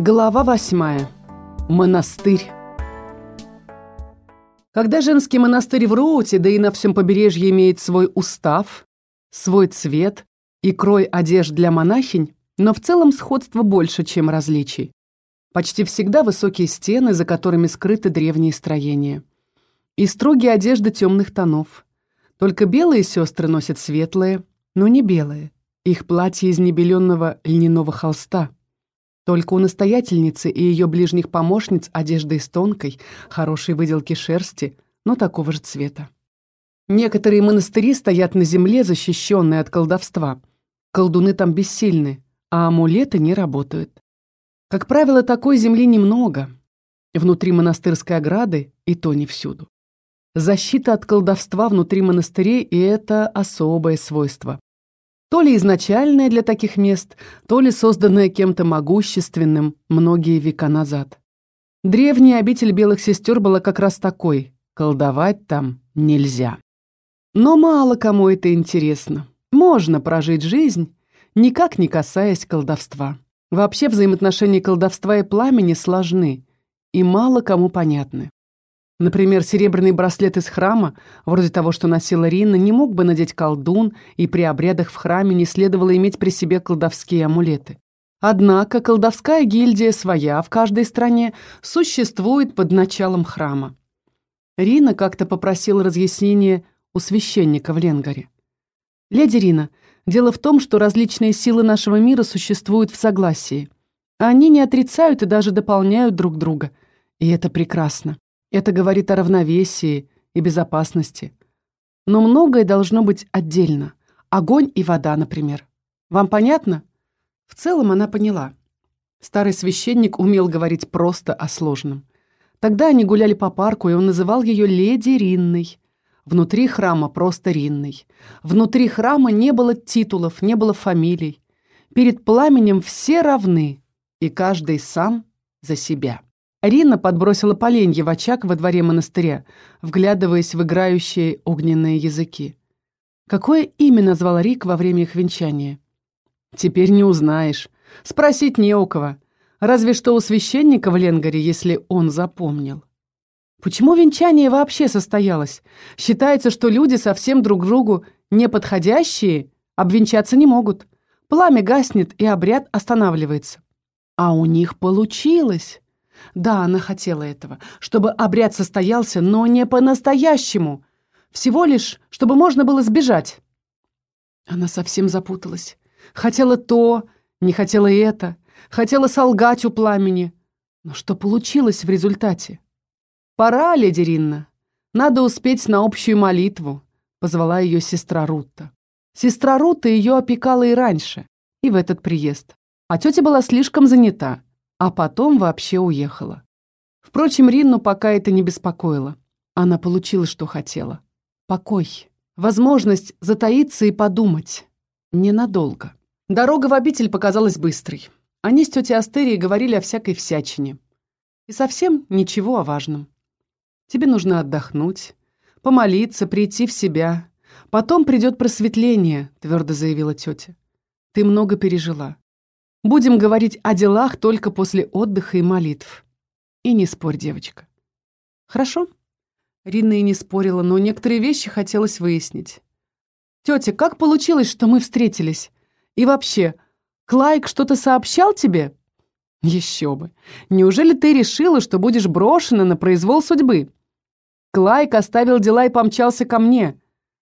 Глава восьмая. Монастырь. Когда женский монастырь в Роуте, да и на всем побережье имеет свой устав, свой цвет и крой одежд для монахинь, но в целом сходство больше, чем различий. Почти всегда высокие стены, за которыми скрыты древние строения. И строгие одежды темных тонов. Только белые сестры носят светлые, но не белые. Их платье из небеленного льняного холста – только у настоятельницы и ее ближних помощниц одежда из тонкой, хорошей выделки шерсти, но такого же цвета. Некоторые монастыри стоят на земле, защищенные от колдовства. Колдуны там бессильны, а амулеты не работают. Как правило, такой земли немного. Внутри монастырской ограды и то не всюду. Защита от колдовства внутри монастырей – и это особое свойство. То ли изначальное для таких мест, то ли созданное кем-то могущественным многие века назад. Древняя обитель белых сестер была как раз такой. Колдовать там нельзя. Но мало кому это интересно. Можно прожить жизнь, никак не касаясь колдовства. Вообще взаимоотношения колдовства и пламени сложны и мало кому понятны. Например, серебряный браслет из храма, вроде того, что носила Рина, не мог бы надеть колдун, и при обрядах в храме не следовало иметь при себе колдовские амулеты. Однако колдовская гильдия своя в каждой стране существует под началом храма. Рина как-то попросила разъяснения у священника в Ленгаре. «Леди Рина, дело в том, что различные силы нашего мира существуют в согласии. Они не отрицают и даже дополняют друг друга. И это прекрасно. Это говорит о равновесии и безопасности. Но многое должно быть отдельно. Огонь и вода, например. Вам понятно? В целом она поняла. Старый священник умел говорить просто о сложном. Тогда они гуляли по парку, и он называл ее леди Ринной. Внутри храма просто Ринной. Внутри храма не было титулов, не было фамилий. Перед пламенем все равны, и каждый сам за себя. Рина подбросила поленье в очаг во дворе монастыря, вглядываясь в играющие огненные языки. Какое имя назвал Рик во время их венчания? Теперь не узнаешь. Спросить не у кого. Разве что у священника в Ленгаре, если он запомнил. Почему венчание вообще состоялось? Считается, что люди совсем друг другу неподходящие обвенчаться не могут. Пламя гаснет, и обряд останавливается. А у них получилось. Да, она хотела этого, чтобы обряд состоялся, но не по-настоящему. Всего лишь, чтобы можно было сбежать. Она совсем запуталась. Хотела то, не хотела это. Хотела солгать у пламени. Но что получилось в результате? «Пора, леди Ринна. Надо успеть на общую молитву», — позвала ее сестра Рутта. Сестра Рутта ее опекала и раньше, и в этот приезд. А тетя была слишком занята а потом вообще уехала. Впрочем, Ринну пока это не беспокоило. Она получила, что хотела. Покой. Возможность затаиться и подумать. Ненадолго. Дорога в обитель показалась быстрой. Они с тетей Астерией говорили о всякой всячине. И совсем ничего о важном. Тебе нужно отдохнуть, помолиться, прийти в себя. Потом придет просветление, твердо заявила тетя. Ты много пережила. Будем говорить о делах только после отдыха и молитв. И не спорь, девочка. Хорошо? Рина и не спорила, но некоторые вещи хотелось выяснить. Тетя, как получилось, что мы встретились? И вообще, Клайк что-то сообщал тебе? Еще бы. Неужели ты решила, что будешь брошена на произвол судьбы? Клайк оставил дела и помчался ко мне.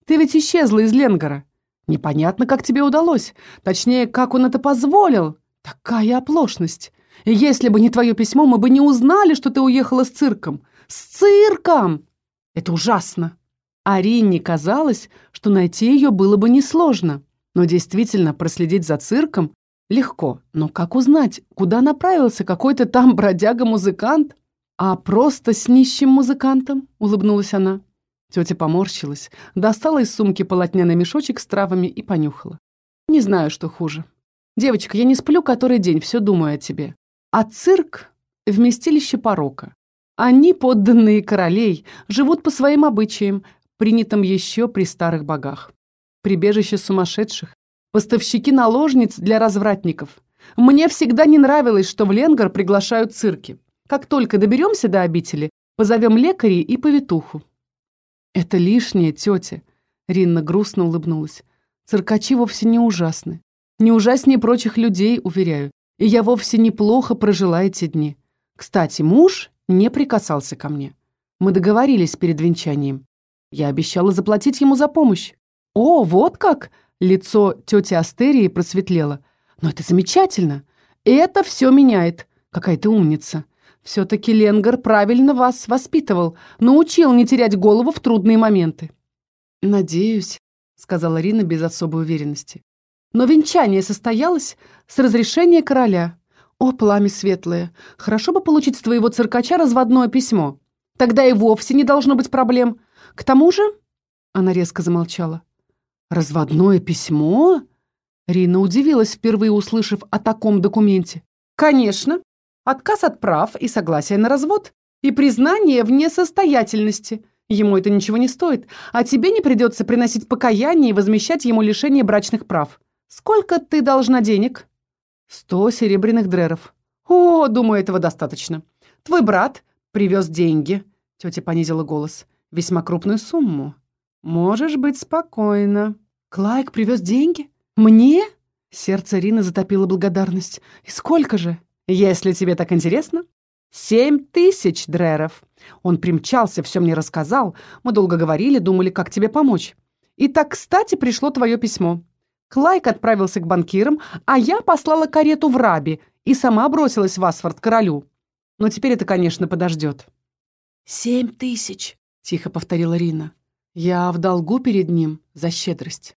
Ты ведь исчезла из Ленгора. Непонятно, как тебе удалось. Точнее, как он это позволил. Такая оплошность. И если бы не твое письмо, мы бы не узнали, что ты уехала с цирком. С цирком! Это ужасно. Арине казалось, что найти ее было бы несложно. Но действительно, проследить за цирком легко. Но как узнать, куда направился какой-то там бродяга-музыкант? А просто с нищим музыкантом, улыбнулась она. Тетя поморщилась, достала из сумки полотняный мешочек с травами и понюхала. «Не знаю, что хуже. Девочка, я не сплю который день, все думаю о тебе. А цирк — вместилище порока. Они, подданные королей, живут по своим обычаям, принятым еще при старых богах. Прибежище сумасшедших, поставщики наложниц для развратников. Мне всегда не нравилось, что в Ленгар приглашают цирки. Как только доберемся до обители, позовем лекарей и повитуху». «Это лишнее, тетя», — Ринна грустно улыбнулась. «Циркачи вовсе не ужасны. Не ужаснее прочих людей, уверяю. И я вовсе неплохо прожила эти дни. Кстати, муж не прикасался ко мне. Мы договорились перед венчанием. Я обещала заплатить ему за помощь. О, вот как! Лицо тети Астерии просветлело. Но это замечательно. Это все меняет. Какая ты умница. Все-таки Ленгар правильно вас воспитывал, научил не терять голову в трудные моменты. «Надеюсь», — сказала Рина без особой уверенности. Но венчание состоялось с разрешения короля. О, пламя светлое, хорошо бы получить с твоего циркача разводное письмо. Тогда и вовсе не должно быть проблем. К тому же...» Она резко замолчала. «Разводное письмо?» Рина удивилась, впервые услышав о таком документе. «Конечно. Отказ от прав и согласие на развод. И признание в несостоятельности. Ему это ничего не стоит, а тебе не придется приносить покаяние и возмещать ему лишение брачных прав. Сколько ты должна денег?» «Сто серебряных дреров». «О, думаю, этого достаточно. Твой брат привез деньги». Тетя понизила голос. «Весьма крупную сумму. Можешь быть спокойна». «Клайк привез деньги? Мне?» Сердце Рины затопило благодарность. «И сколько же?» «Если тебе так интересно, семь тысяч дреров. Он примчался, все мне рассказал. Мы долго говорили, думали, как тебе помочь. И так, кстати, пришло твое письмо. Клайк отправился к банкирам, а я послала карету в Раби и сама бросилась в Асфорд королю. Но теперь это, конечно, подождет. «Семь тысяч», — тихо повторила Рина. «Я в долгу перед ним за щедрость».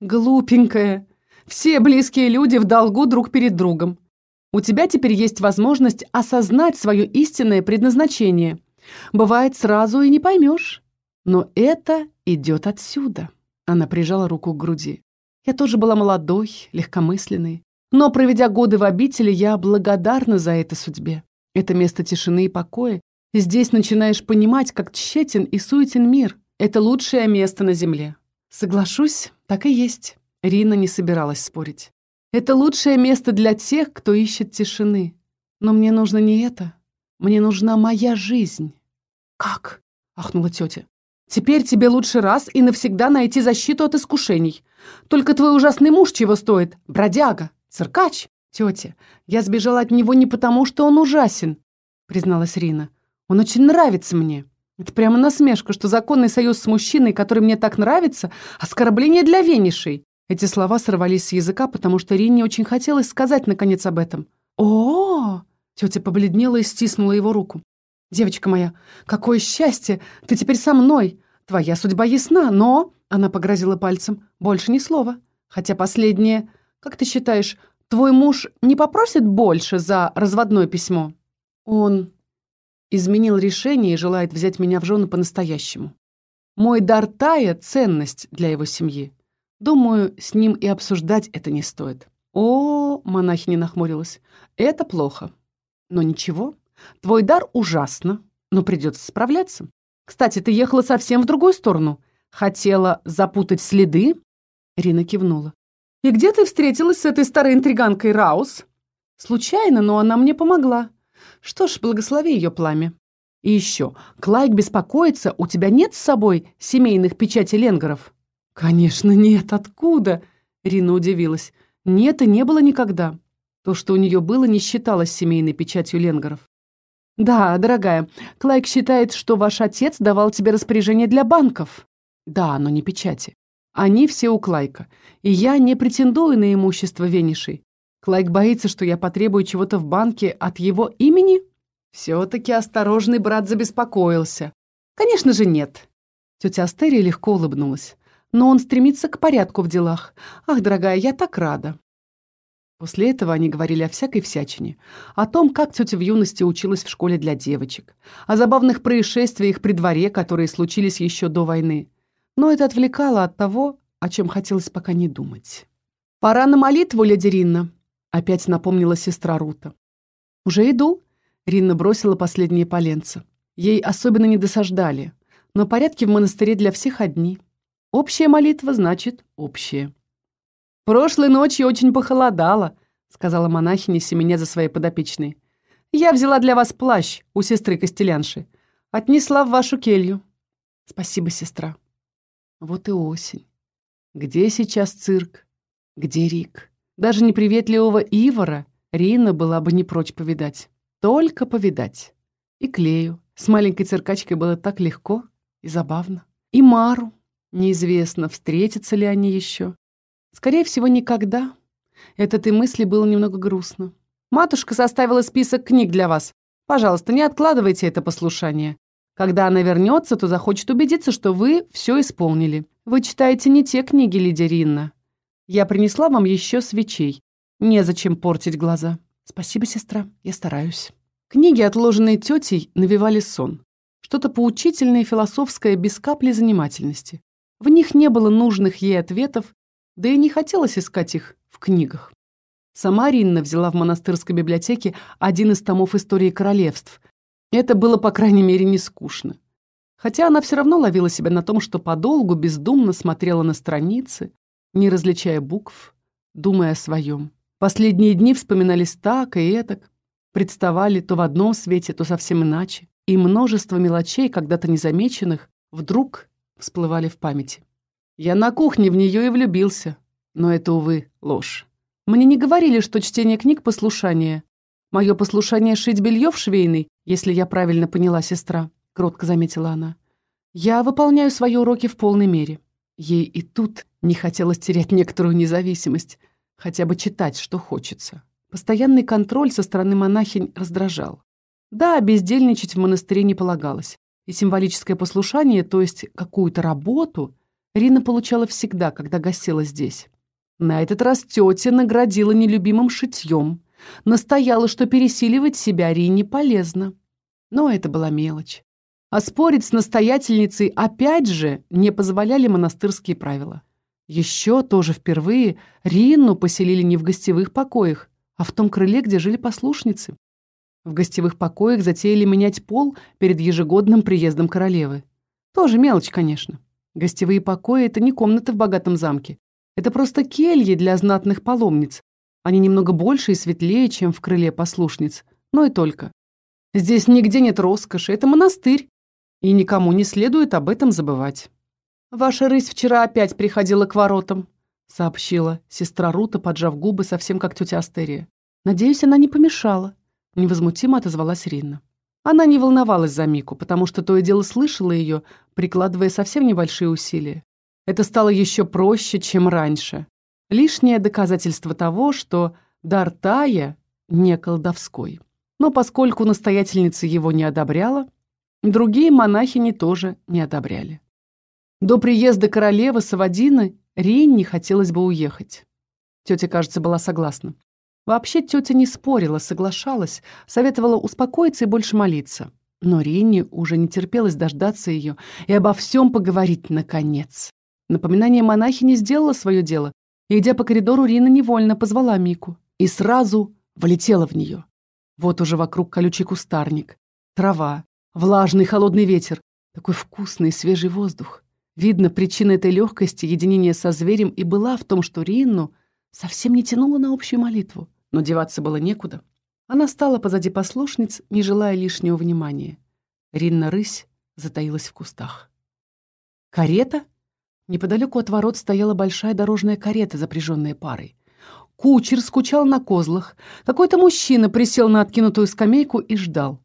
«Глупенькая. Все близкие люди в долгу друг перед другом. У тебя теперь есть возможность осознать свое истинное предназначение. Бывает, сразу и не поймешь. Но это идет отсюда». Она прижала руку к груди. Я тоже была молодой, легкомысленной. Но, проведя годы в обители, я благодарна за это судьбе. Это место тишины и покоя. Здесь начинаешь понимать, как тщетен и суетен мир. Это лучшее место на земле. Соглашусь, так и есть. Рина не собиралась спорить. Это лучшее место для тех, кто ищет тишины. Но мне нужно не это. Мне нужна моя жизнь. «Как?» — ахнула тетя. Теперь тебе лучше раз и навсегда найти защиту от искушений. Только твой ужасный муж чего стоит? Бродяга, циркач. Тетя, я сбежала от него не потому, что он ужасен, призналась Рина. Он очень нравится мне. Это прямо насмешка, что законный союз с мужчиной, который мне так нравится, оскорбление для венишей. Эти слова сорвались с языка, потому что Рине очень хотелось сказать наконец об этом. -о, -о, -о Тетя побледнела и стиснула его руку. «Девочка моя, какое счастье! Ты теперь со мной! Твоя судьба ясна, но...» Она погрозила пальцем. «Больше ни слова. Хотя последнее... Как ты считаешь, твой муж не попросит больше за разводное письмо?» «Он изменил решение и желает взять меня в жены по-настоящему. Мой дар Тая — ценность для его семьи. Думаю, с ним и обсуждать это не стоит». «О, — монахиня нахмурилась, — это плохо. Но ничего, Твой дар ужасно, но придется справляться. Кстати, ты ехала совсем в другую сторону. Хотела запутать следы?» Рина кивнула. «И где ты встретилась с этой старой интриганкой Раус?» «Случайно, но она мне помогла. Что ж, благослови ее пламя. И еще, Клайк беспокоится, у тебя нет с собой семейных печатей ленгаров?» «Конечно нет, откуда?» Рина удивилась. «Нет и не было никогда. То, что у нее было, не считалось семейной печатью ленгаров. «Да, дорогая, Клайк считает, что ваш отец давал тебе распоряжение для банков». «Да, но не печати. Они все у Клайка, и я не претендую на имущество Венишей. Клайк боится, что я потребую чего-то в банке от его имени?» Все-таки осторожный брат забеспокоился. «Конечно же нет». Тетя Астерия легко улыбнулась. «Но он стремится к порядку в делах. Ах, дорогая, я так рада. После этого они говорили о всякой всячине. О том, как тетя в юности училась в школе для девочек. О забавных происшествиях при дворе, которые случились еще до войны. Но это отвлекало от того, о чем хотелось пока не думать. «Пора на молитву, леди Ринна», — опять напомнила сестра Рута. «Уже иду», — Ринна бросила последние поленца. Ей особенно не досаждали, но порядки в монастыре для всех одни. Общая молитва значит общая. «Прошлой ночью очень похолодало», — сказала монахиня, семеня за своей подопечной. «Я взяла для вас плащ у сестры Костелянши. Отнесла в вашу келью». «Спасибо, сестра». Вот и осень. Где сейчас цирк? Где Рик? Даже неприветливого Ивара Рина была бы не прочь повидать. Только повидать. И Клею. С маленькой циркачкой было так легко и забавно. И Мару. Неизвестно, встретятся ли они еще. Скорее всего, никогда. От этой мысли было немного грустно. Матушка составила список книг для вас. Пожалуйста, не откладывайте это послушание. Когда она вернется, то захочет убедиться, что вы все исполнили. Вы читаете не те книги, Лидия. Я принесла вам еще свечей. Незачем портить глаза. Спасибо, сестра, я стараюсь. Книги, отложенные тетей, навевали сон. Что-то поучительное и философское без капли занимательности. В них не было нужных ей ответов, да и не хотелось искать их в книгах. Сама Ринна взяла в монастырской библиотеке один из томов истории королевств. Это было, по крайней мере, не скучно. Хотя она все равно ловила себя на том, что подолгу бездумно смотрела на страницы, не различая букв, думая о своем. Последние дни вспоминались так и этак, представали то в одном свете, то совсем иначе, и множество мелочей, когда-то незамеченных, вдруг всплывали в памяти. Я на кухне в нее и влюбился, но это, увы, ложь. Мне не говорили, что чтение книг — послушание. Мое послушание — шить белье в швейной, если я правильно поняла сестра, — кротко заметила она. Я выполняю свои уроки в полной мере. Ей и тут не хотелось терять некоторую независимость, хотя бы читать, что хочется. Постоянный контроль со стороны монахинь раздражал. Да, бездельничать в монастыре не полагалось. И символическое послушание, то есть какую-то работу, Рина получала всегда, когда гостила здесь. На этот раз тетя наградила нелюбимым шитьем, настояла, что пересиливать себя Рине полезно. Но это была мелочь. А спорить с настоятельницей опять же не позволяли монастырские правила. Еще тоже впервые Ринну поселили не в гостевых покоях, а в том крыле, где жили послушницы. В гостевых покоях затеяли менять пол перед ежегодным приездом королевы. Тоже мелочь, конечно. Гостевые покои — это не комнаты в богатом замке. Это просто кельи для знатных паломниц. Они немного больше и светлее, чем в крыле послушниц, но и только. Здесь нигде нет роскоши, это монастырь, и никому не следует об этом забывать. «Ваша рысь вчера опять приходила к воротам», — сообщила сестра Рута, поджав губы, совсем как тетя Астерия. «Надеюсь, она не помешала», — невозмутимо отозвалась Ринна. Она не волновалась за Мику, потому что то и дело слышала ее, прикладывая совсем небольшие усилия. Это стало еще проще, чем раньше. Лишнее доказательство того, что дар Тая не колдовской. Но поскольку настоятельница его не одобряла, Другие монахини тоже не одобряли. До приезда королевы Савадины Ринне хотелось бы уехать. Тетя, кажется, была согласна. Вообще тетя не спорила, соглашалась, советовала успокоиться и больше молиться. Но Ринне уже не терпелось дождаться ее и обо всем поговорить наконец. Напоминание монахини сделало свое дело, и, идя по коридору, Рина невольно позвала Мику и сразу влетела в нее. Вот уже вокруг колючий кустарник, трава, Влажный холодный ветер, такой вкусный свежий воздух. Видно, причина этой легкости, единения со зверем и была в том, что Ринну совсем не тянула на общую молитву, но деваться было некуда. Она стала позади послушниц, не желая лишнего внимания. Ринна-рысь затаилась в кустах. «Карета?» Неподалеку от ворот стояла большая дорожная карета, запряженная парой. Кучер скучал на козлах. Какой-то мужчина присел на откинутую скамейку и ждал.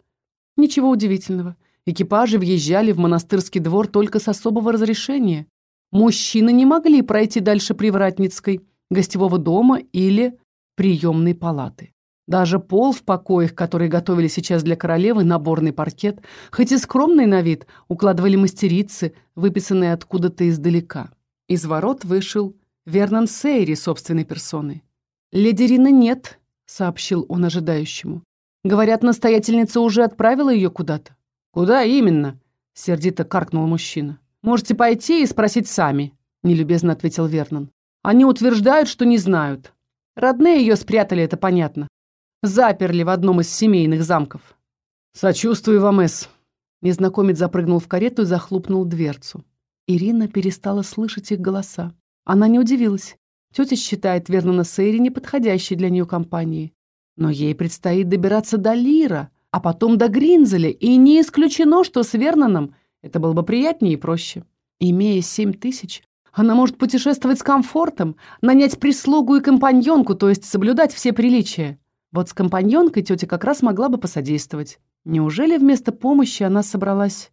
Ничего удивительного. Экипажи въезжали в монастырский двор только с особого разрешения. Мужчины не могли пройти дальше Привратницкой, гостевого дома или приемной палаты. Даже пол в покоях, которые готовили сейчас для королевы, наборный паркет, хоть и скромный на вид, укладывали мастерицы, выписанные откуда-то издалека. Из ворот вышел Вернан Сейри собственной персоной. «Леди Рины нет», — сообщил он ожидающему. Говорят, настоятельница уже отправила ее куда-то. Куда именно? Сердито каркнул мужчина. Можете пойти и спросить сами, нелюбезно ответил Вернон. Они утверждают, что не знают. Родные ее спрятали, это понятно. Заперли в одном из семейных замков. Сочувствую вам, Эс. Незнакомец запрыгнул в карету и захлопнул дверцу. Ирина перестала слышать их голоса. Она не удивилась. Тетя считает Вернона Сейри неподходящей для нее компанией. Но ей предстоит добираться до Лира, а потом до Гринзеля, и не исключено, что с Верноном это было бы приятнее и проще. Имея семь тысяч, она может путешествовать с комфортом, нанять прислугу и компаньонку, то есть соблюдать все приличия. Вот с компаньонкой тетя как раз могла бы посодействовать. Неужели вместо помощи она собралась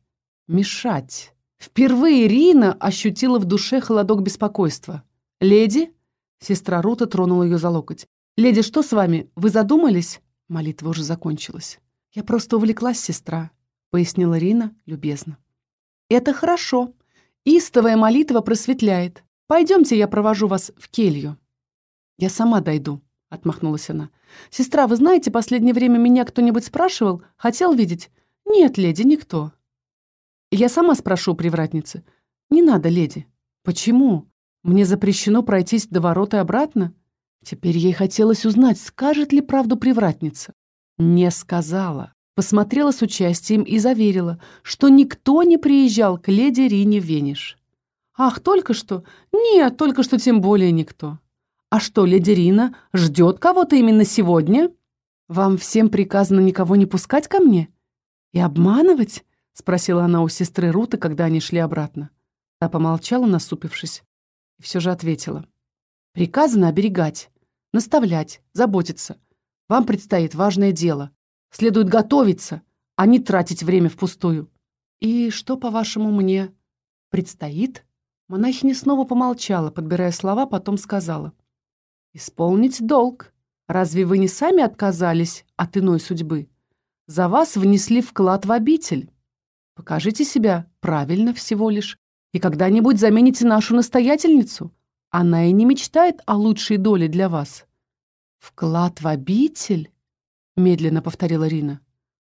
мешать? Впервые Рина ощутила в душе холодок беспокойства. «Леди?» Сестра Рута тронула ее за локоть. «Леди, что с вами? Вы задумались?» Молитва уже закончилась. «Я просто увлеклась, сестра», — пояснила Рина любезно. «Это хорошо. Истовая молитва просветляет. Пойдемте, я провожу вас в келью». «Я сама дойду», — отмахнулась она. «Сестра, вы знаете, последнее время меня кто-нибудь спрашивал? Хотел видеть?» «Нет, леди, никто». «Я сама спрошу привратницы». «Не надо, леди». «Почему? Мне запрещено пройтись до ворот и обратно?» Теперь ей хотелось узнать, скажет ли правду привратница. Не сказала посмотрела с участием и заверила, что никто не приезжал к леди Рине Вениш. «Ах, только что? Нет, только что тем более никто. А что, леди Рина ждет кого-то именно сегодня? Вам всем приказано никого не пускать ко мне? И обманывать?» — спросила она у сестры Руты, когда они шли обратно. Та помолчала, насупившись, и все же ответила. «Приказано оберегать, наставлять, заботиться. Вам предстоит важное дело. Следует готовиться, а не тратить время впустую. И что, по-вашему, мне предстоит? Монахиня снова помолчала, подбирая слова, потом сказала. «Исполнить долг. Разве вы не сами отказались от иной судьбы? За вас внесли вклад в обитель. Покажите себя правильно всего лишь, и когда-нибудь замените нашу настоятельницу. Она и не мечтает о лучшей доле для вас». «Вклад в обитель?» — медленно повторила Рина.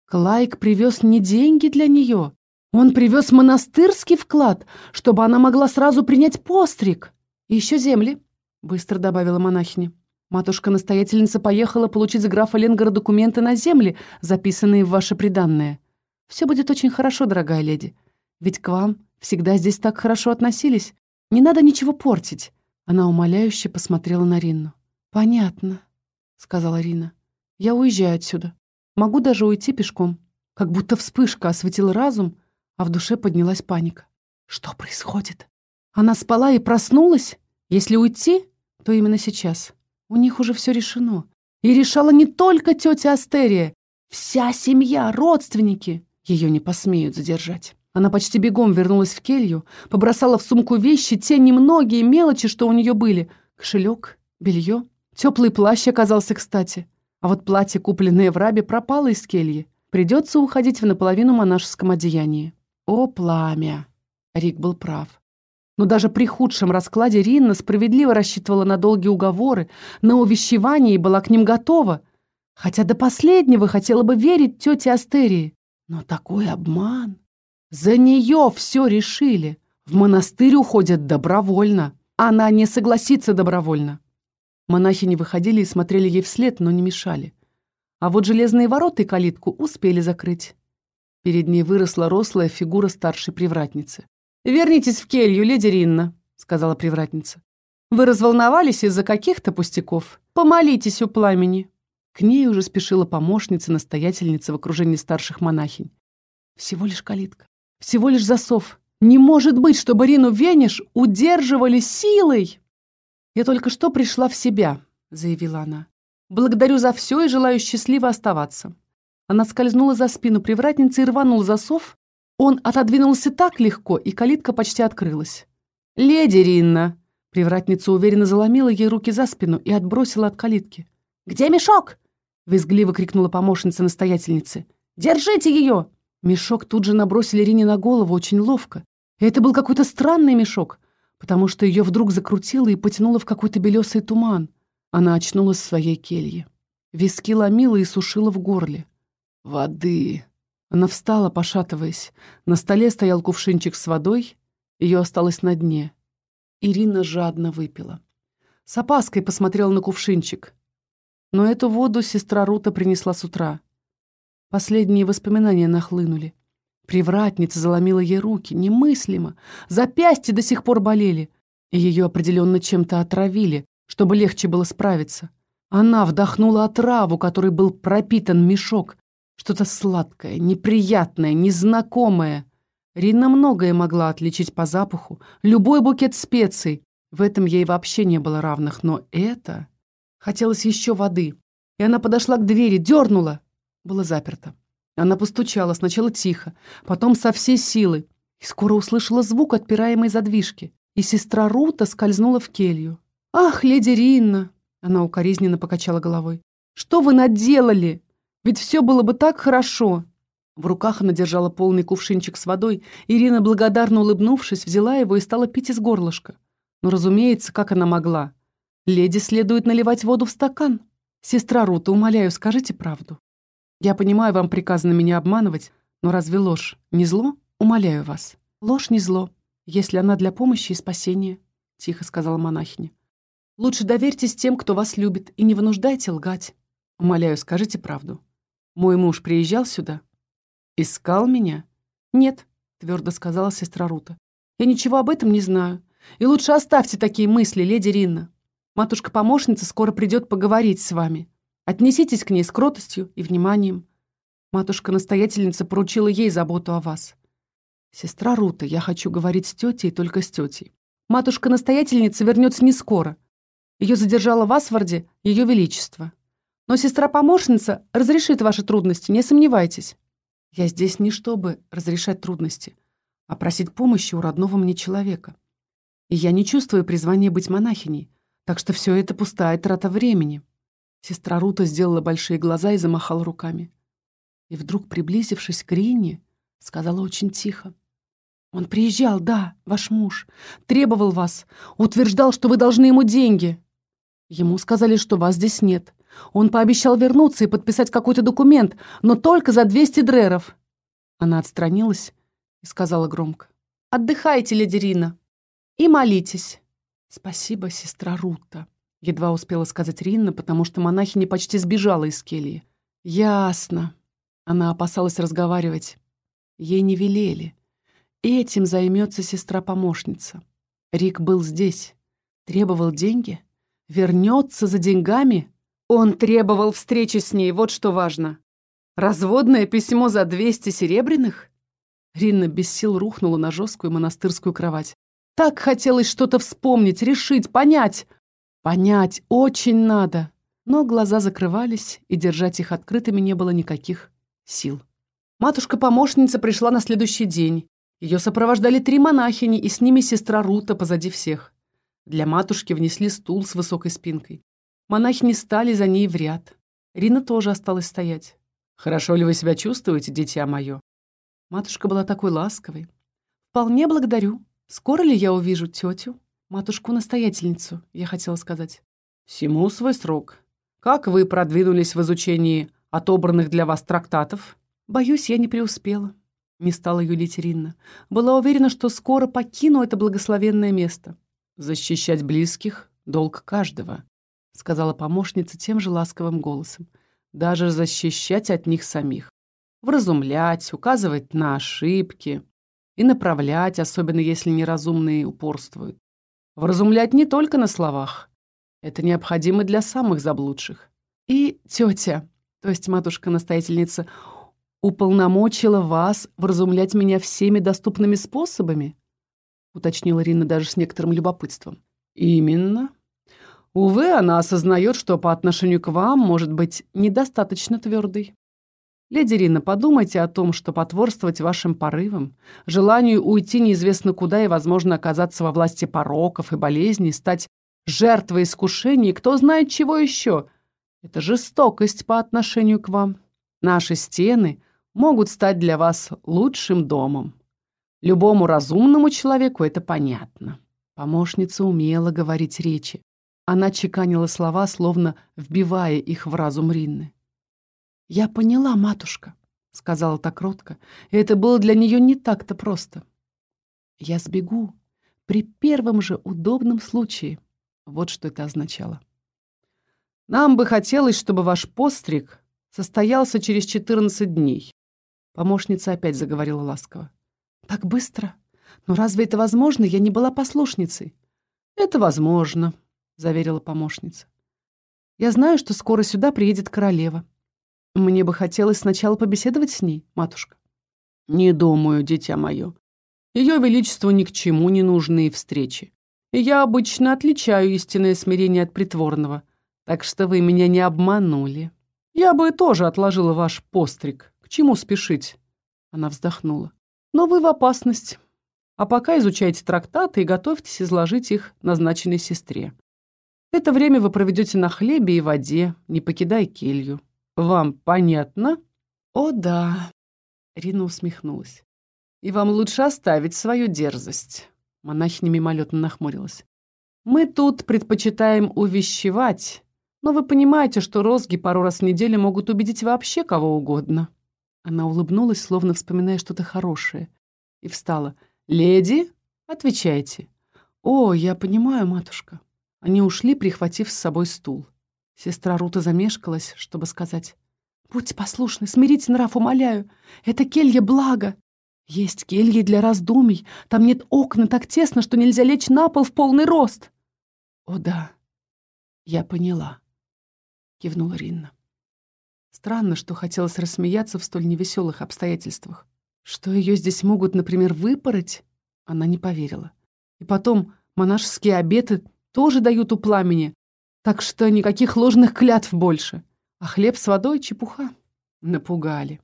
«Клайк привез не деньги для нее. Он привез монастырский вклад, чтобы она могла сразу принять постриг. И еще земли», — быстро добавила монахиня. «Матушка-настоятельница поехала получить с графа Ленгара документы на земли, записанные в ваше приданное. Все будет очень хорошо, дорогая леди. Ведь к вам всегда здесь так хорошо относились. Не надо ничего портить». Она умоляюще посмотрела на Ринну. «Понятно», — сказала Рина. Я уезжаю отсюда. Могу даже уйти пешком. Как будто вспышка осветила разум, а в душе поднялась паника. Что происходит? Она спала и проснулась? Если уйти, то именно сейчас. У них уже все решено. И решала не только тетя Астерия. Вся семья, родственники. Ее не посмеют задержать. Она почти бегом вернулась в келью, побросала в сумку вещи, те немногие мелочи, что у нее были. Кошелек, белье. Теплый плащ оказался кстати. А вот платье, купленное в рабе, пропало из кельи. Придется уходить в наполовину монашеском одеянии. О, пламя! Рик был прав. Но даже при худшем раскладе Ринна справедливо рассчитывала на долгие уговоры, на увещевание и была к ним готова. Хотя до последнего хотела бы верить тете Астерии. Но такой обман! За нее все решили. В монастырь уходят добровольно. Она не согласится добровольно. Монахи не выходили и смотрели ей вслед, но не мешали. А вот железные ворота и калитку успели закрыть. Перед ней выросла рослая фигура старшей привратницы. «Вернитесь в келью, леди Ринна», — сказала привратница. «Вы разволновались из-за каких-то пустяков. Помолитесь у пламени». К ней уже спешила помощница-настоятельница в окружении старших монахинь. Всего лишь калитка, всего лишь засов. Не может быть, чтобы Рину Вениш удерживали силой! «Я только что пришла в себя», — заявила она. «Благодарю за все и желаю счастливо оставаться». Она скользнула за спину привратницы и рванул засов. Он отодвинулся так легко, и калитка почти открылась. «Леди Ринна!» Привратница уверенно заломила ей руки за спину и отбросила от калитки. «Где мешок?» — визгливо крикнула помощница настоятельницы. «Держите ее!» Мешок тут же набросили Рине на голову очень ловко. Это был какой-то странный мешок потому что ее вдруг закрутило и потянуло в какой-то белесый туман. Она очнулась в своей келье. Виски ломила и сушила в горле. «Воды!» Она встала, пошатываясь. На столе стоял кувшинчик с водой. Ее осталось на дне. Ирина жадно выпила. С опаской посмотрела на кувшинчик. Но эту воду сестра Рута принесла с утра. Последние воспоминания нахлынули. Привратница заломила ей руки. Немыслимо. Запястья до сих пор болели. И ее определенно чем-то отравили, чтобы легче было справиться. Она вдохнула отраву, которой был пропитан мешок. Что-то сладкое, неприятное, незнакомое. Рина многое могла отличить по запаху. Любой букет специй. В этом ей вообще не было равных. Но это... Хотелось еще воды. И она подошла к двери, дернула. Было заперто. Она постучала, сначала тихо, потом со всей силы. И скоро услышала звук отпираемой задвижки. И сестра Рута скользнула в келью. «Ах, леди Ринна!» Она укоризненно покачала головой. «Что вы наделали? Ведь все было бы так хорошо!» В руках она держала полный кувшинчик с водой. Ирина, благодарно улыбнувшись, взяла его и стала пить из горлышка. Но, разумеется, как она могла? Леди следует наливать воду в стакан. Сестра Рута, умоляю, скажите правду. Я понимаю, вам приказано меня обманывать, но разве ложь не зло? Умоляю вас. Ложь не зло, если она для помощи и спасения, тихо сказала монахиня. Лучше доверьтесь тем, кто вас любит, и не вынуждайте лгать. Умоляю, скажите правду. Мой муж приезжал сюда? Искал меня? Нет, твердо сказала сестра Рута. Я ничего об этом не знаю. И лучше оставьте такие мысли, леди Ринна. Матушка-помощница скоро придет поговорить с вами. Отнеситесь к ней с кротостью и вниманием. Матушка-настоятельница поручила ей заботу о вас. Сестра Рута, я хочу говорить с тетей только с тетей. Матушка-настоятельница вернется не скоро. Ее задержала в Асварде Ее Величество. Но сестра-помощница разрешит ваши трудности, не сомневайтесь. Я здесь не чтобы разрешать трудности, а просить помощи у родного мне человека. И я не чувствую призвания быть монахиней, так что все это пустая трата времени». Сестра Рута сделала большие глаза и замахала руками. И вдруг, приблизившись к Рине, сказала очень тихо. «Он приезжал, да, ваш муж, требовал вас, утверждал, что вы должны ему деньги. Ему сказали, что вас здесь нет. Он пообещал вернуться и подписать какой-то документ, но только за 200 дреров». Она отстранилась и сказала громко. «Отдыхайте, леди Рина, и молитесь». «Спасибо, сестра Рута», — едва успела сказать Ринна, потому что монахиня почти сбежала из кельи. «Ясно». Она опасалась разговаривать. Ей не велели. Этим займется сестра-помощница. Рик был здесь. Требовал деньги? Вернется за деньгами? Он требовал встречи с ней, вот что важно. Разводное письмо за двести серебряных? Ринна без сил рухнула на жесткую монастырскую кровать. Так хотелось что-то вспомнить, решить, понять. Понять очень надо. Но глаза закрывались, и держать их открытыми не было никаких сил. Матушка-помощница пришла на следующий день. Ее сопровождали три монахини, и с ними сестра Рута позади всех. Для матушки внесли стул с высокой спинкой. Монахини стали за ней в ряд. Рина тоже осталась стоять. «Хорошо ли вы себя чувствуете, дитя мое?» Матушка была такой ласковой. «Вполне благодарю», Скоро ли я увижу тетю? Матушку-настоятельницу, я хотела сказать. Всему свой срок. Как вы продвинулись в изучении отобранных для вас трактатов? Боюсь, я не преуспела. Не стала юлить Ирина. Была уверена, что скоро покину это благословенное место. Защищать близких — долг каждого, сказала помощница тем же ласковым голосом. Даже защищать от них самих. Вразумлять, указывать на ошибки, и направлять, особенно если неразумные упорствуют. Вразумлять не только на словах. Это необходимо для самых заблудших. И тетя, то есть матушка-настоятельница, уполномочила вас вразумлять меня всеми доступными способами? Уточнила Рина даже с некоторым любопытством. Именно. Увы, она осознает, что по отношению к вам может быть недостаточно твердой. Леди Рина, подумайте о том, что потворствовать вашим порывам, желанию уйти неизвестно куда и, возможно, оказаться во власти пороков и болезней, стать жертвой искушений, кто знает чего еще. Это жестокость по отношению к вам. Наши стены могут стать для вас лучшим домом. Любому разумному человеку это понятно. Помощница умела говорить речи. Она чеканила слова, словно вбивая их в разум Ринны. «Я поняла, матушка», — сказала так кротко, и это было для нее не так-то просто. «Я сбегу при первом же удобном случае». Вот что это означало. «Нам бы хотелось, чтобы ваш постриг состоялся через 14 дней». Помощница опять заговорила ласково. «Так быстро? Но разве это возможно? Я не была послушницей». «Это возможно. — заверила помощница. «Я знаю, что скоро сюда приедет королева. Мне бы хотелось сначала побеседовать с ней, матушка». «Не думаю, дитя мое. Ее величеству ни к чему не нужны встречи. Я обычно отличаю истинное смирение от притворного, так что вы меня не обманули. Я бы тоже отложила ваш постриг. К чему спешить?» Она вздохнула. «Но вы в опасность. А пока изучайте трактаты и готовьтесь изложить их назначенной сестре. Это время вы проведете на хлебе и воде, не покидая келью. Вам понятно?» «О, да», — Рина усмехнулась. «И вам лучше оставить свою дерзость». Монахиня мимолетно нахмурилась. «Мы тут предпочитаем увещевать, но вы понимаете, что розги пару раз в неделю могут убедить вообще кого угодно». Она улыбнулась, словно вспоминая что-то хорошее, и встала. «Леди, отвечайте». «О, я понимаю, матушка». Они ушли, прихватив с собой стул. Сестра Рута замешкалась, чтобы сказать. «Будьте послушны, смирите нрав, умоляю. Это келья блага. Есть кельи для раздумий. Там нет окна так тесно, что нельзя лечь на пол в полный рост». «О да, я поняла», — кивнула Ринна. Странно, что хотелось рассмеяться в столь невеселых обстоятельствах. Что ее здесь могут, например, выпороть, она не поверила. И потом, монашеские обеты тоже дают у пламени, так что никаких ложных клятв больше. А хлеб с водой — чепуха. Напугали.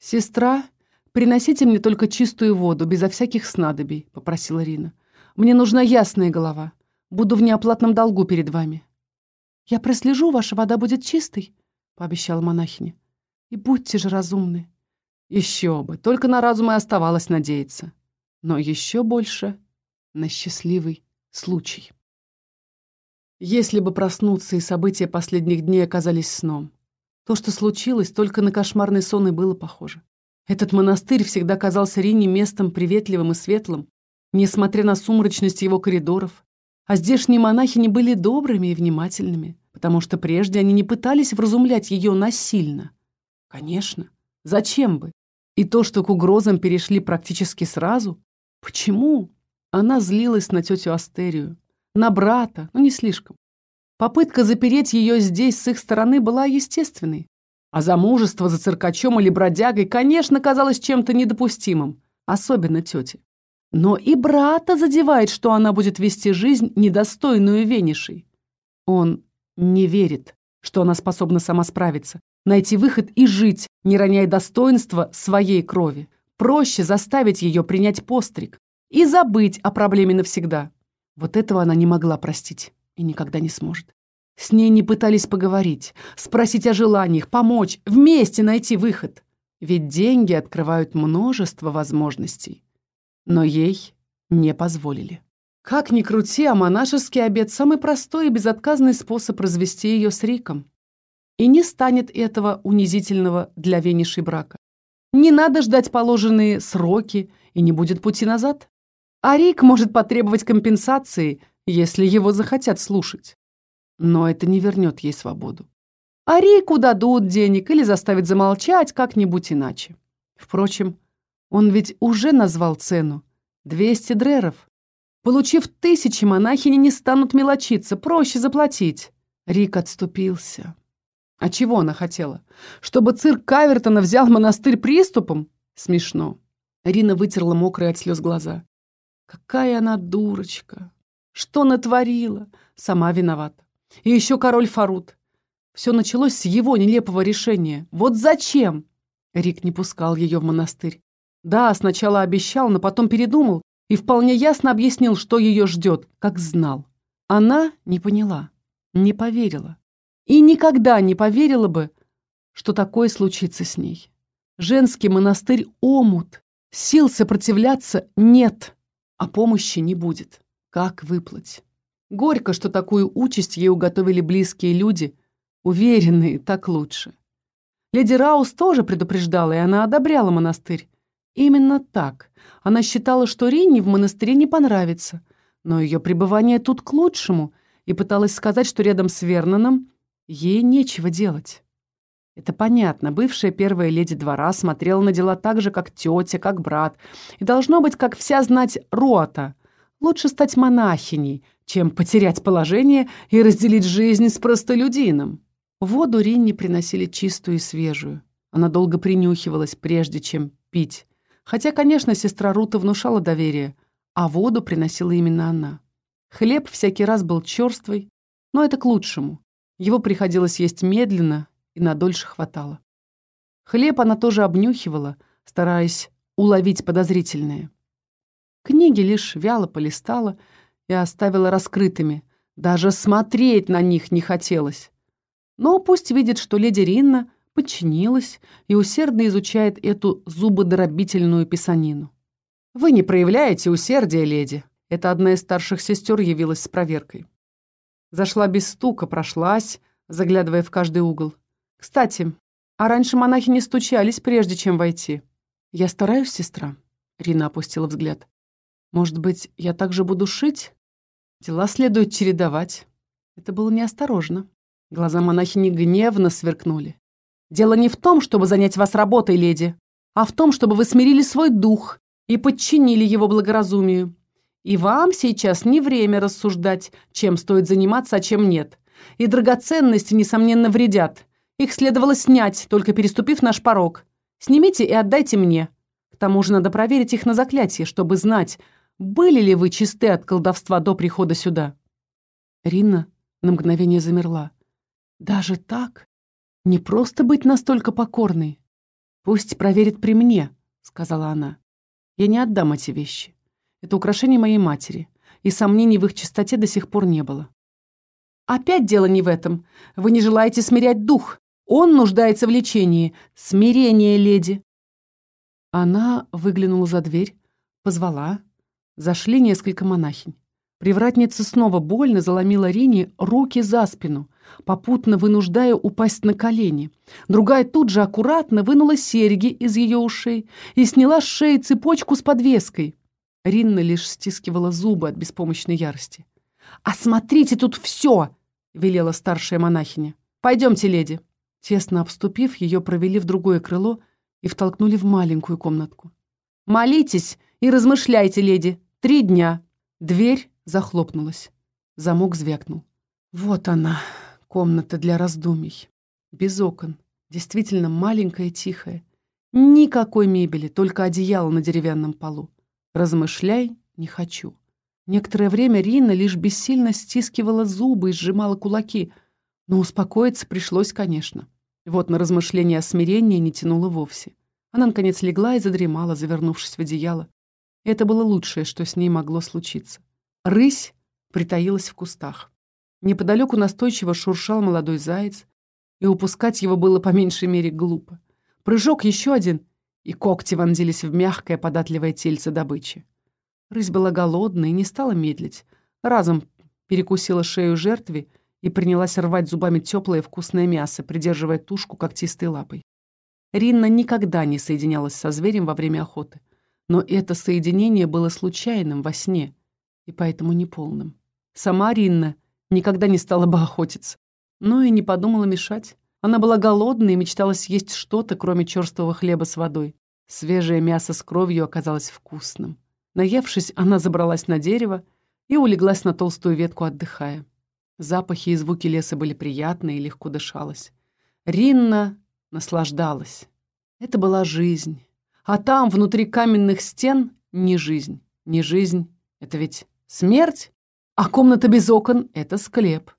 «Сестра, приносите мне только чистую воду, безо всяких снадобий», — попросила Рина. «Мне нужна ясная голова. Буду в неоплатном долгу перед вами». «Я прослежу, ваша вода будет чистой», — пообещала монахиня. «И будьте же разумны». Еще бы, только на разум и оставалось надеяться. Но еще больше на счастливый случай. Если бы проснуться и события последних дней оказались сном. То, что случилось, только на кошмарный сон и было похоже. Этот монастырь всегда казался Рине местом приветливым и светлым, несмотря на сумрачность его коридоров. А здешние монахи не были добрыми и внимательными, потому что прежде они не пытались вразумлять ее насильно. Конечно, зачем бы? И то, что к угрозам перешли практически сразу. Почему? Она злилась на тетю Астерию, на брата, но не слишком. Попытка запереть ее здесь с их стороны была естественной. А замужество за циркачом или бродягой, конечно, казалось чем-то недопустимым, особенно тете. Но и брата задевает, что она будет вести жизнь, недостойную Венишей. Он не верит, что она способна сама справиться, найти выход и жить, не роняя достоинства своей крови. Проще заставить ее принять постриг и забыть о проблеме навсегда. Вот этого она не могла простить и никогда не сможет. С ней не пытались поговорить, спросить о желаниях, помочь, вместе найти выход. Ведь деньги открывают множество возможностей. Но ей не позволили. Как ни крути, а монашеский обед – самый простой и безотказный способ развести ее с Риком. И не станет этого унизительного для Вениши брака. Не надо ждать положенные сроки, и не будет пути назад. А Рик может потребовать компенсации, если его захотят слушать. Но это не вернет ей свободу. А Рику дадут денег или заставят замолчать как-нибудь иначе. Впрочем, он ведь уже назвал цену. 200 дреров. Получив тысячи, монахини не станут мелочиться, проще заплатить. Рик отступился. А чего она хотела? Чтобы цирк Кавертона взял монастырь приступом? Смешно. Рина вытерла мокрые от слез глаза. Какая она дурочка! Что натворила? Сама виновата. И еще король Фарут. Все началось с его нелепого решения. Вот зачем? Рик не пускал ее в монастырь. Да, сначала обещал, но потом передумал и вполне ясно объяснил, что ее ждет, как знал. Она не поняла, не поверила. И никогда не поверила бы, что такое случится с ней. Женский монастырь — омут. Сил сопротивляться нет а помощи не будет. Как выплыть? Горько, что такую участь ей уготовили близкие люди, уверенные, так лучше. Леди Раус тоже предупреждала, и она одобряла монастырь. Именно так. Она считала, что Ринни в монастыре не понравится, но ее пребывание тут к лучшему, и пыталась сказать, что рядом с Верноном ей нечего делать. Это понятно, бывшая первая леди двора смотрела на дела так же, как тетя, как брат. И должно быть, как вся знать рота. Лучше стать монахиней, чем потерять положение и разделить жизнь с простолюдином. Воду Ринни приносили чистую и свежую. Она долго принюхивалась, прежде чем пить. Хотя, конечно, сестра Рута внушала доверие, а воду приносила именно она. Хлеб всякий раз был черствый, но это к лучшему. Его приходилось есть медленно, и надольше хватало. Хлеб она тоже обнюхивала, стараясь уловить подозрительное. Книги лишь вяло полистала и оставила раскрытыми. Даже смотреть на них не хотелось. Но пусть видит, что леди Ринна подчинилась и усердно изучает эту зубодробительную писанину. «Вы не проявляете усердия, леди», это одна из старших сестер явилась с проверкой. Зашла без стука, прошлась, заглядывая в каждый угол. «Кстати, а раньше монахи не стучались, прежде чем войти?» «Я стараюсь, сестра», — Рина опустила взгляд. «Может быть, я также буду шить? Дела следует чередовать». Это было неосторожно. Глаза монахини гневно сверкнули. «Дело не в том, чтобы занять вас работой, леди, а в том, чтобы вы смирили свой дух и подчинили его благоразумию. И вам сейчас не время рассуждать, чем стоит заниматься, а чем нет. И драгоценности, несомненно, вредят. Их следовало снять, только переступив наш порог. Снимите и отдайте мне. К тому же надо проверить их на заклятие, чтобы знать, были ли вы чисты от колдовства до прихода сюда. Рина на мгновение замерла. Даже так? Не просто быть настолько покорной. Пусть проверит при мне, сказала она. Я не отдам эти вещи. Это украшение моей матери, и сомнений в их чистоте до сих пор не было. Опять дело не в этом. Вы не желаете смирять дух. Он нуждается в лечении. Смирение, леди. Она выглянула за дверь, позвала. Зашли несколько монахинь. Привратница снова больно заломила Рине руки за спину, попутно вынуждая упасть на колени. Другая тут же аккуратно вынула серьги из ее ушей и сняла с шеи цепочку с подвеской. Ринна лишь стискивала зубы от беспомощной ярости. «Осмотрите тут все!» — велела старшая монахиня. «Пойдемте, леди». Тесно обступив, ее провели в другое крыло и втолкнули в маленькую комнатку. «Молитесь и размышляйте, леди. Три дня». Дверь захлопнулась. Замок звякнул. Вот она, комната для раздумий. Без окон. Действительно маленькая и тихая. Никакой мебели, только одеяло на деревянном полу. Размышляй не хочу. Некоторое время Рина лишь бессильно стискивала зубы и сжимала кулаки, но успокоиться пришлось, конечно. Вот на размышление о смирении не тянуло вовсе. Она, наконец, легла и задремала, завернувшись в одеяло. Это было лучшее, что с ней могло случиться. Рысь притаилась в кустах. Неподалеку настойчиво шуршал молодой заяц, и упускать его было по меньшей мере глупо. Прыжок еще один, и когти вонзились в мягкое податливое тельце добычи. Рысь была голодна и не стала медлить. Разом перекусила шею жертве и принялась рвать зубами теплое вкусное мясо, придерживая тушку когтистой лапой. Ринна никогда не соединялась со зверем во время охоты. Но это соединение было случайным во сне и поэтому неполным. Сама Ринна никогда не стала бы охотиться, но и не подумала мешать. Она была голодна и мечтала съесть что-то, кроме черствого хлеба с водой. Свежее мясо с кровью оказалось вкусным. Наевшись, она забралась на дерево и улеглась на толстую ветку, отдыхая. Запахи и звуки леса были приятные и легко дышалось. Ринна наслаждалась. Это была жизнь. А там, внутри каменных стен, не жизнь. Не жизнь — это ведь смерть. А комната без окон — это склеп.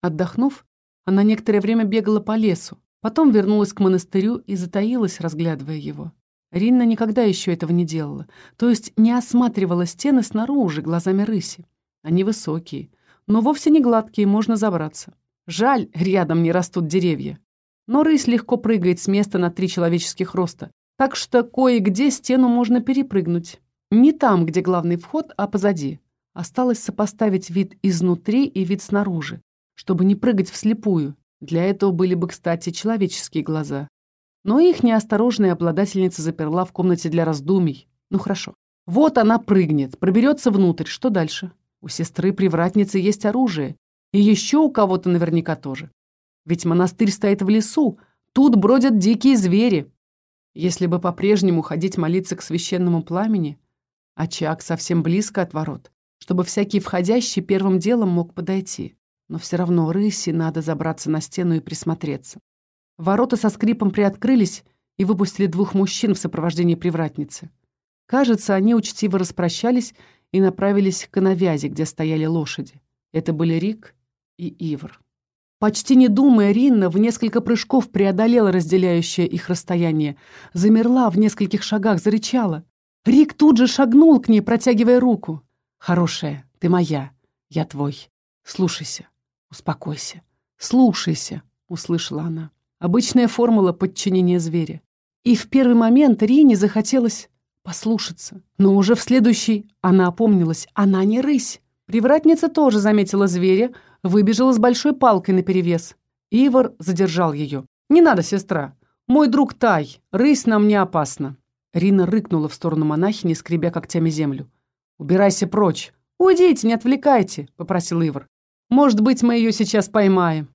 Отдохнув, она некоторое время бегала по лесу, потом вернулась к монастырю и затаилась, разглядывая его. Ринна никогда еще этого не делала, то есть не осматривала стены снаружи глазами рыси. Они высокие, но вовсе не гладкие, можно забраться. Жаль, рядом не растут деревья. Но рысь легко прыгает с места на три человеческих роста, так что кое-где стену можно перепрыгнуть. Не там, где главный вход, а позади. Осталось сопоставить вид изнутри и вид снаружи чтобы не прыгать вслепую. Для этого были бы, кстати, человеческие глаза. Но их неосторожная обладательница заперла в комнате для раздумий. Ну хорошо. Вот она прыгнет, проберется внутрь. Что дальше? У сестры-привратницы есть оружие. И еще у кого-то наверняка тоже. Ведь монастырь стоит в лесу. Тут бродят дикие звери. Если бы по-прежнему ходить молиться к священному пламени, очаг совсем близко от ворот. чтобы всякий входящий первым делом мог подойти. Но все равно рыси надо забраться на стену и присмотреться. Ворота со скрипом приоткрылись и выпустили двух мужчин в сопровождении привратницы. Кажется, они учтиво распрощались и направились к навязи, где стояли лошади. Это были Рик и Ивр. Почти не думая, Ринна в несколько прыжков преодолела разделяющее их расстояние, замерла в нескольких шагах, зарычала. Рик тут же шагнул к ней, протягивая руку. «Хорошая, ты моя, я твой. Слушайся, успокойся, слушайся», — услышала она. Обычная формула подчинения зверя. И в первый момент Рине захотелось послушаться. Но уже в следующий она опомнилась. Она не рысь. Привратница тоже заметила зверя, выбежала с большой палкой наперевес. Ивар задержал ее. «Не надо, сестра. Мой друг Тай. Рысь нам не опасна». Рина рыкнула в сторону монахини, скребя когтями землю. «Убирайся прочь! Уйдите, не отвлекайте!» — попросил Ивар. «Может быть, мы ее сейчас поймаем».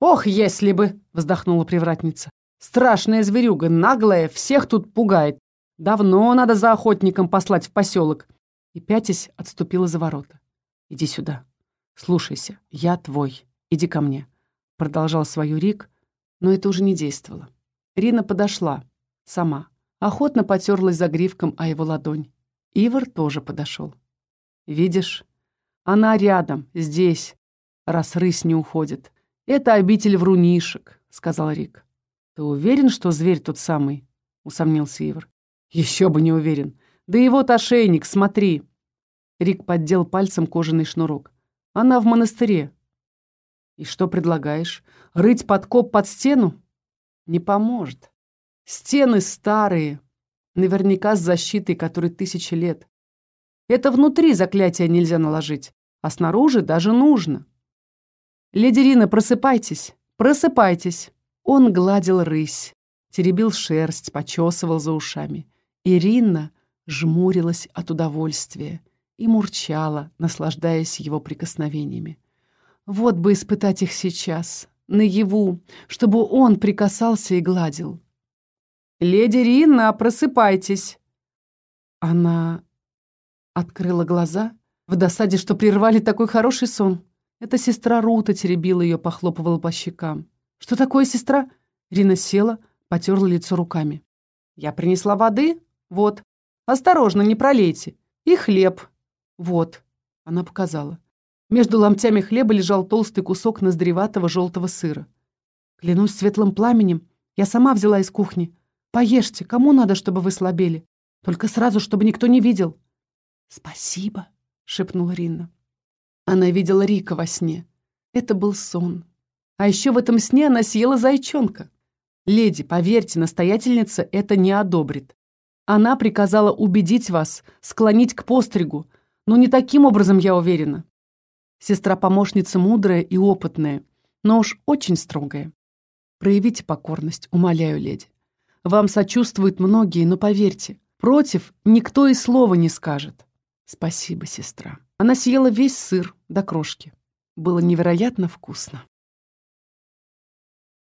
«Ох, если бы!» — вздохнула привратница. «Страшная зверюга, наглая, всех тут пугает. Давно надо за охотником послать в поселок». И пятясь отступила за ворота. «Иди сюда. Слушайся, я твой. Иди ко мне». Продолжал свою Рик, но это уже не действовало. Рина подошла. Сама. Охотно потерлась за гривком о его ладонь. Ивар тоже подошел. «Видишь? Она рядом, здесь, раз рысь не уходит. Это обитель врунишек», — сказал Рик. «Ты уверен, что зверь тот самый?» — усомнился Ивар. «Еще бы не уверен. Да и вот ошейник, смотри!» Рик поддел пальцем кожаный шнурок. «Она в монастыре». «И что предлагаешь? Рыть подкоп под стену?» «Не поможет. Стены старые, Наверняка с защитой, которой тысячи лет. Это внутри заклятия нельзя наложить, а снаружи даже нужно. «Леди Рина, просыпайтесь! Просыпайтесь!» Он гладил рысь, теребил шерсть, почесывал за ушами. Ирина жмурилась от удовольствия и мурчала, наслаждаясь его прикосновениями. Вот бы испытать их сейчас, наяву, чтобы он прикасался и гладил. «Леди Ринна, просыпайтесь!» Она открыла глаза в досаде, что прервали такой хороший сон. Эта сестра Рута теребила ее, похлопывала по щекам. «Что такое, сестра?» Рина села, потерла лицо руками. «Я принесла воды. Вот. Осторожно, не пролейте. И хлеб. Вот». Она показала. Между ломтями хлеба лежал толстый кусок ноздреватого желтого сыра. Клянусь светлым пламенем, я сама взяла из кухни. Поешьте, кому надо, чтобы вы слабели. Только сразу, чтобы никто не видел». «Спасибо», — шепнула Ринна. Она видела Рика во сне. Это был сон. А еще в этом сне она съела зайчонка. Леди, поверьте, настоятельница это не одобрит. Она приказала убедить вас, склонить к постригу, но не таким образом, я уверена. Сестра-помощница мудрая и опытная, но уж очень строгая. Проявите покорность, умоляю, леди. Вам сочувствуют многие, но поверьте, против никто и слова не скажет. Спасибо, сестра. Она съела весь сыр до крошки. Было невероятно вкусно.